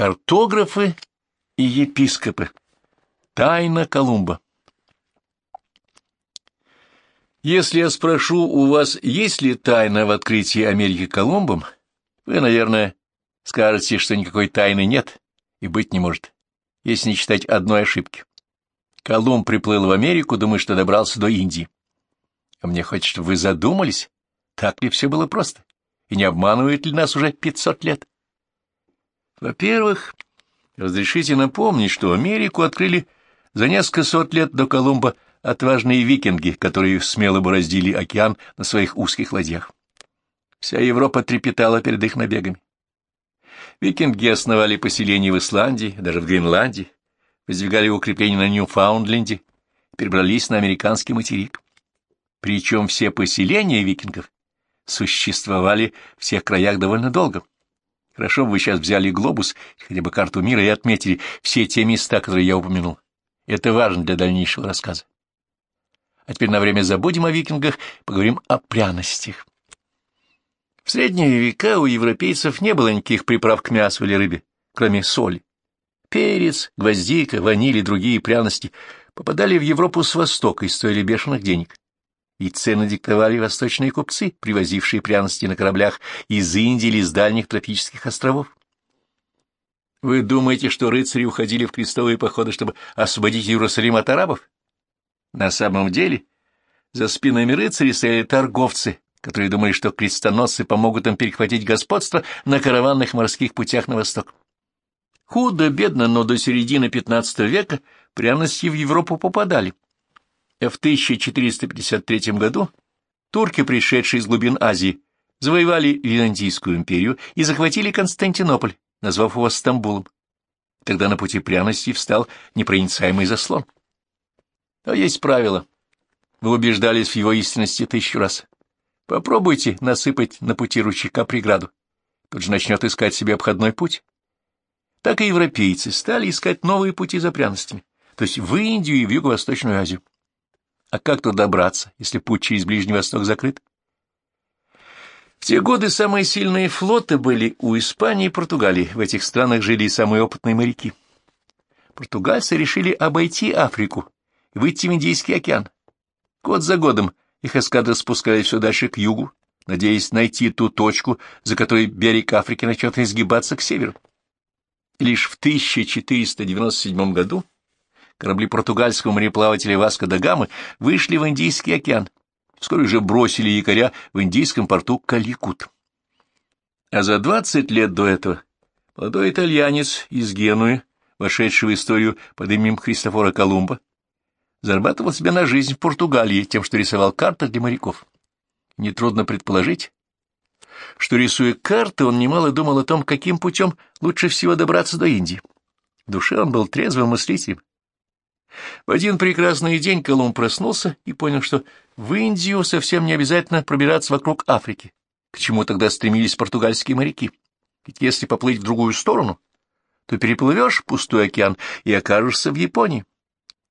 Картографы и епископы. Тайна Колумба. Если я спрошу у вас, есть ли тайна в открытии Америки Колумбом, вы, наверное, скажете, что никакой тайны нет и быть не может, если не считать одной ошибки. Колумб приплыл в Америку, думая, что добрался до Индии. А мне хочется, чтобы вы задумались, так ли все было просто, и не обманывает ли нас уже пятьсот лет. Во-первых, разрешите напомнить, что Америку открыли за несколько сот лет до Колумба отважные викинги, которые смело бороздили океан на своих узких ладьях. Вся Европа трепетала перед их набегами. Викинги основали поселения в Исландии, даже в Гренландии, воздвигали укрепления на Ньюфаундленде, перебрались на американский материк. Причем все поселения викингов существовали в всех краях довольно долго. Хорошо бы вы сейчас взяли глобус, хотя бы карту мира, и отметили все те места, которые я упомянул. Это важно для дальнейшего рассказа. А теперь на время забудем о викингах, поговорим о пряностях. В средние века у европейцев не было никаких приправ к мясу или рыбе, кроме соли. Перец, гвоздика, ваниль и другие пряности попадали в Европу с востока и стоили бешеных денег. И цены диктовали восточные купцы, привозившие пряности на кораблях из Индии или из дальних тропических островов. Вы думаете, что рыцари уходили в крестовые походы, чтобы освободить Иерусалим от арабов? На самом деле, за спинами рыцарей стояли торговцы, которые думали, что крестоносцы помогут им перехватить господство на караванных морских путях на восток. Худо-бедно, но до середины XV века пряности в Европу попадали. В 1453 году турки, пришедшие из глубин Азии, завоевали Византийскую империю и захватили Константинополь, назвав его Стамбулом. Тогда на пути пряностей встал непроницаемый заслон. А есть правило. Вы убеждались в его истинности тысячу раз. Попробуйте насыпать на пути ручейка преграду. Тут же начнет искать себе обходной путь. Так и европейцы стали искать новые пути за пряностями, то есть в Индию и в Юго-Восточную Азию. А как туда добраться, если путь через Ближний Восток закрыт? В те годы самые сильные флоты были у Испании и Португалии. В этих странах жили и самые опытные моряки. Португальцы решили обойти Африку и выйти в Индийский океан. Год за годом их эскадры спускались все дальше к югу, надеясь найти ту точку, за которой берег Африки начнет изгибаться к северу. Лишь в 1497 году корабли португальского мореплавателя Васко да Гамы вышли в Индийский океан, вскоре же бросили якоря в индийском порту Каликут. А за двадцать лет до этого молодой итальянец из Генуи, вошедший в историю под именем Христофора Колумба, зарабатывал себе на жизнь в Португалии тем, что рисовал карты для моряков. Нетрудно предположить, что, рисуя карты, он немало думал о том, каким путем лучше всего добраться до Индии. В душе он был трезвым мыслителем. В один прекрасный день Колумб проснулся и понял, что в Индию совсем не обязательно пробираться вокруг Африки. К чему тогда стремились португальские моряки? Ведь если поплыть в другую сторону, то переплывешь пустой океан и окажешься в Японии.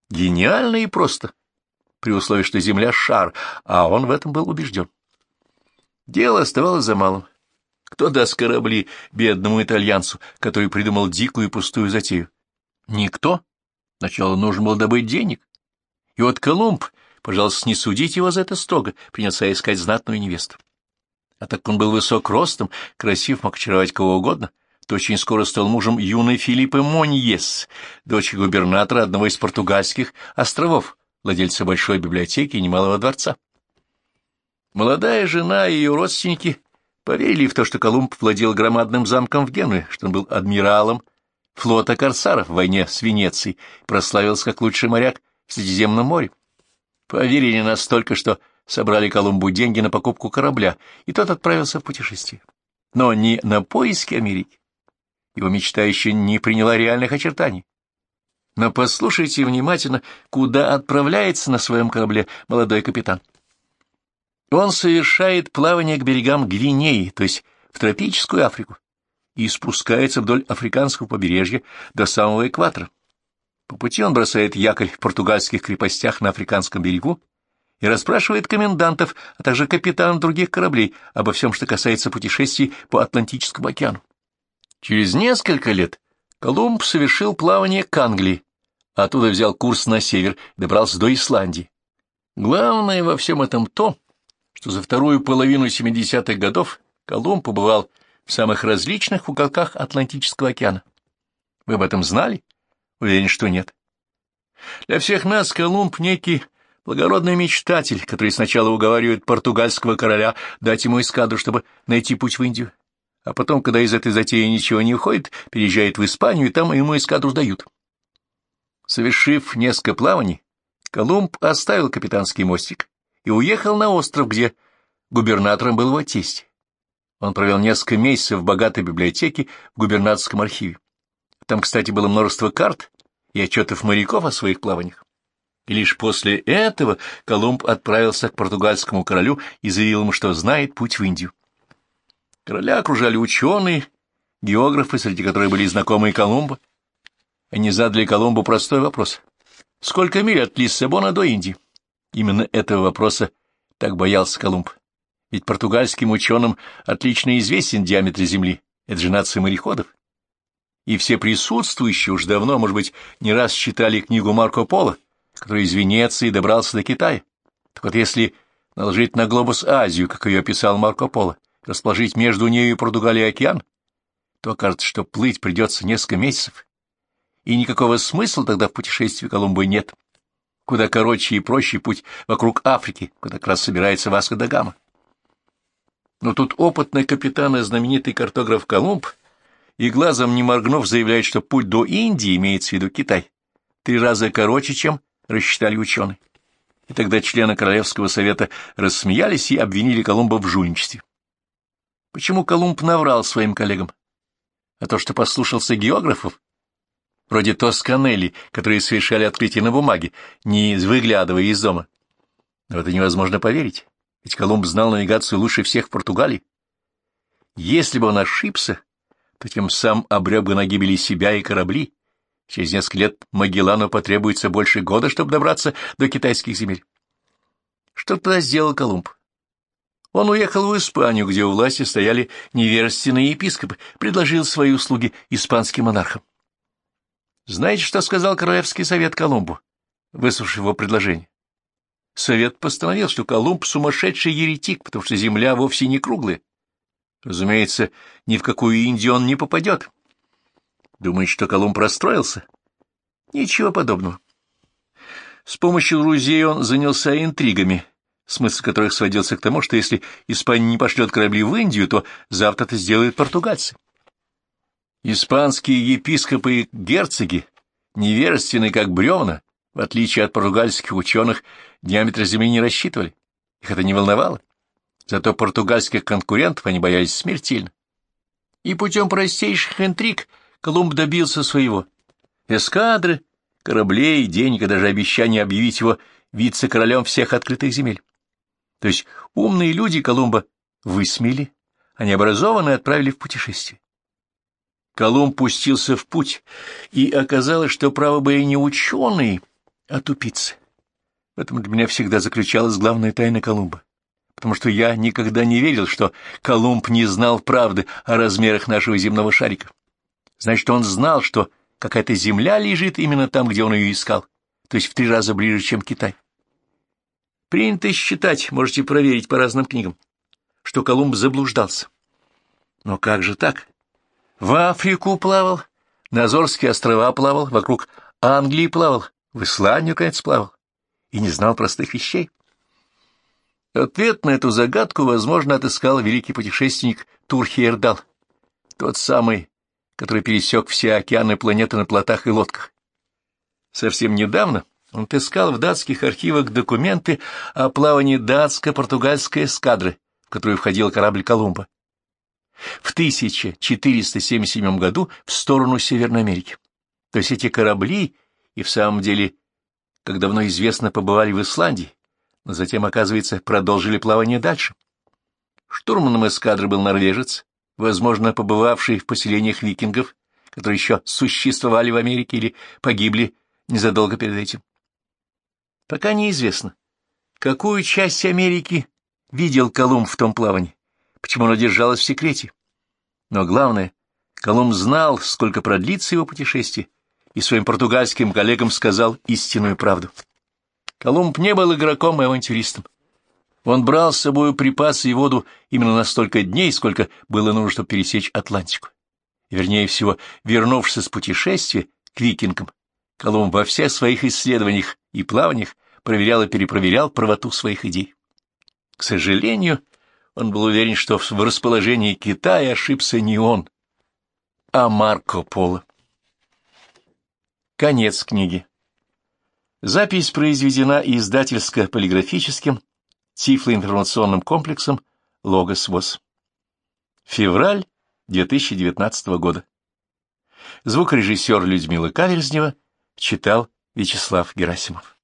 Гениально и просто, при условии, что Земля — шар, а он в этом был убежден. Дело оставалось за малым. Кто даст корабли бедному итальянцу, который придумал дикую и пустую затею? Никто. Сначала нужно было добыть денег. И вот Колумб, пожалуйста, не судите его за это строго, принялся искать знатную невесту. А так он был высок ростом, красив, мог очаровать кого угодно, то очень скоро стал мужем юной Филиппы Моньес, дочери губернатора одного из португальских островов, владельца большой библиотеки и немалого дворца. Молодая жена и ее родственники поверили в то, что Колумб владел громадным замком в Генуе, что он был адмиралом флота корсаров в войне с Венецией, прославился как лучший моряк в Средиземном море. Поверили настолько, что собрали Колумбу деньги на покупку корабля, и тот отправился в путешествие. Но не на поиски Америки, его мечта еще не приняла реальных очертаний. Но послушайте внимательно, куда отправляется на своем корабле молодой капитан. Он совершает плавание к берегам Гвинеи, то есть в тропическую Африку, и спускается вдоль африканского побережья до самого экватора. По пути он бросает якорь в португальских крепостях на африканском берегу и расспрашивает комендантов, а также капитанов других кораблей обо всем, что касается путешествий по Атлантическому океану. Через несколько лет Колумб совершил плавание к Англии, оттуда взял курс на север, добрался до Исландии. Главное во всем этом то, что за вторую половину 70-х годов Колумб побывал в самых различных уголках Атлантического океана. Вы об этом знали? Уверен, что нет. Для всех нас Колумб — некий благородный мечтатель, который сначала уговаривает португальского короля дать ему эскадру, чтобы найти путь в Индию, а потом, когда из этой затеи ничего не уходит, переезжает в Испанию, и там ему эскадру сдают. Совершив несколько плаваний, Колумб оставил капитанский мостик и уехал на остров, где губернатором был его тесть. Он провел несколько месяцев в богатой библиотеке в губернаторском архиве. Там, кстати, было множество карт и отчетов моряков о своих плаваниях. И лишь после этого Колумб отправился к португальскому королю и заявил ему, что знает путь в Индию. Короля окружали ученые, географы, среди которых были знакомые Колумба. Они задали Колумбу простой вопрос. Сколько миль от Лиссабона до Индии? Именно этого вопроса так боялся Колумб. Ведь португальским ученым отлично известен диаметр Земли. Это же нация мореходов. И все присутствующие уж давно, может быть, не раз читали книгу Марко Поло, который из Венеции добрался до Китая. Так вот, если наложить на глобус Азию, как ее описал Марко Поло, расположить между нею и Португалией океан, то окажется, что плыть придется несколько месяцев, и никакого смысла тогда в путешествии Колумба нет. Куда короче и проще путь вокруг Африки, куда как раз собирается Васко да Гама. Но тут опытный капитан и знаменитый картограф Колумб и глазом не моргнув заявляет, что путь до Индии имеется в виду Китай. Три раза короче, чем рассчитали ученые. И тогда члены Королевского совета рассмеялись и обвинили Колумба в жульничестве. Почему Колумб наврал своим коллегам? А то, что послушался географов, вроде Тосканелли, которые совершали открытие на бумаге, не выглядывая из дома. Но это невозможно поверить, ведь Колумб знал навигацию лучше всех в Португалии. Если бы он ошибся, то тем сам обрек бы на гибели себя и корабли. Через несколько лет Магеллану потребуется больше года, чтобы добраться до китайских земель. Что тогда сделал Колумб? Он уехал в Испанию, где у власти стояли неверственные епископы, предложил свои услуги испанским монархам. Знаете, что сказал Королевский совет Колумбу, выслушав его предложение? Совет постановил, что Колумб — сумасшедший еретик, потому что земля вовсе не круглая. Разумеется, ни в какую Индию он не попадет. Думает, что Колумб расстроился? Ничего подобного. С помощью друзей он занялся интригами, смысл которых сводился к тому, что если Испания не пошлет корабли в Индию, то завтра это сделают португальцы. Испанские епископы и герцоги, невежественные как бревна, в отличие от португальских ученых, диаметр Земли не рассчитывали. Их это не волновало. Зато португальских конкурентов они боялись смертельно. И путем простейших интриг Колумб добился своего. Эскадры, кораблей, денег и даже обещания объявить его вице-королем всех открытых земель. То есть умные люди Колумба высмели, а необразованные отправили в путешествие. Колумб пустился в путь, и оказалось, что право были не ученые, тупицы. В этом для меня всегда заключалась главная тайна Колумба, потому что я никогда не верил, что Колумб не знал правды о размерах нашего земного шарика. Значит, он знал, что какая-то земля лежит именно там, где он ее искал, то есть в три раза ближе, чем Китай. Принято считать, можете проверить по разным книгам, что Колумб заблуждался. Но как же так? В Африку плавал, на Азорские острова плавал, вокруг Англии плавал, в Исландию, конец, плавал, и не знал простых вещей. Ответ на эту загадку, возможно, отыскал великий путешественник Турхиердал, тот самый, который пересек все океаны планеты на плотах и лодках. Совсем недавно он отыскал в датских архивах документы о плавании датско-португальской эскадры, в которую входил корабль Колумба, в 1477 году в сторону Северной Америки. То есть эти корабли и в самом деле, как давно известно, побывали в Исландии, но затем, оказывается, продолжили плавание дальше. Штурманом эскадры был норвежец, возможно, побывавший в поселениях викингов, которые еще существовали в Америке или погибли незадолго перед этим. Пока неизвестно, какую часть Америки видел Колумб в том плавании, почему оно держалось в секрете. Но главное, Колумб знал, сколько продлится его путешествие, и своим португальским коллегам сказал истинную правду. Колумб не был игроком и авантюристом. Он брал с собой припасы и воду именно на столько дней, сколько было нужно, чтобы пересечь Атлантику. Вернее всего, вернувшись с путешествия к викингам, Колумб во всех своих исследованиях и плаваниях проверял и перепроверял правоту своих идей. К сожалению, он был уверен, что в расположении Китая ошибся не он, а Марко Поло. Конец книги. Запись произведена издательско-полиграфическим тифлоинформационным комплексом «Логос ВОЗ». Февраль 2019 года. Звукорежиссер Людмила Каверзнева читал Вячеслав Герасимов.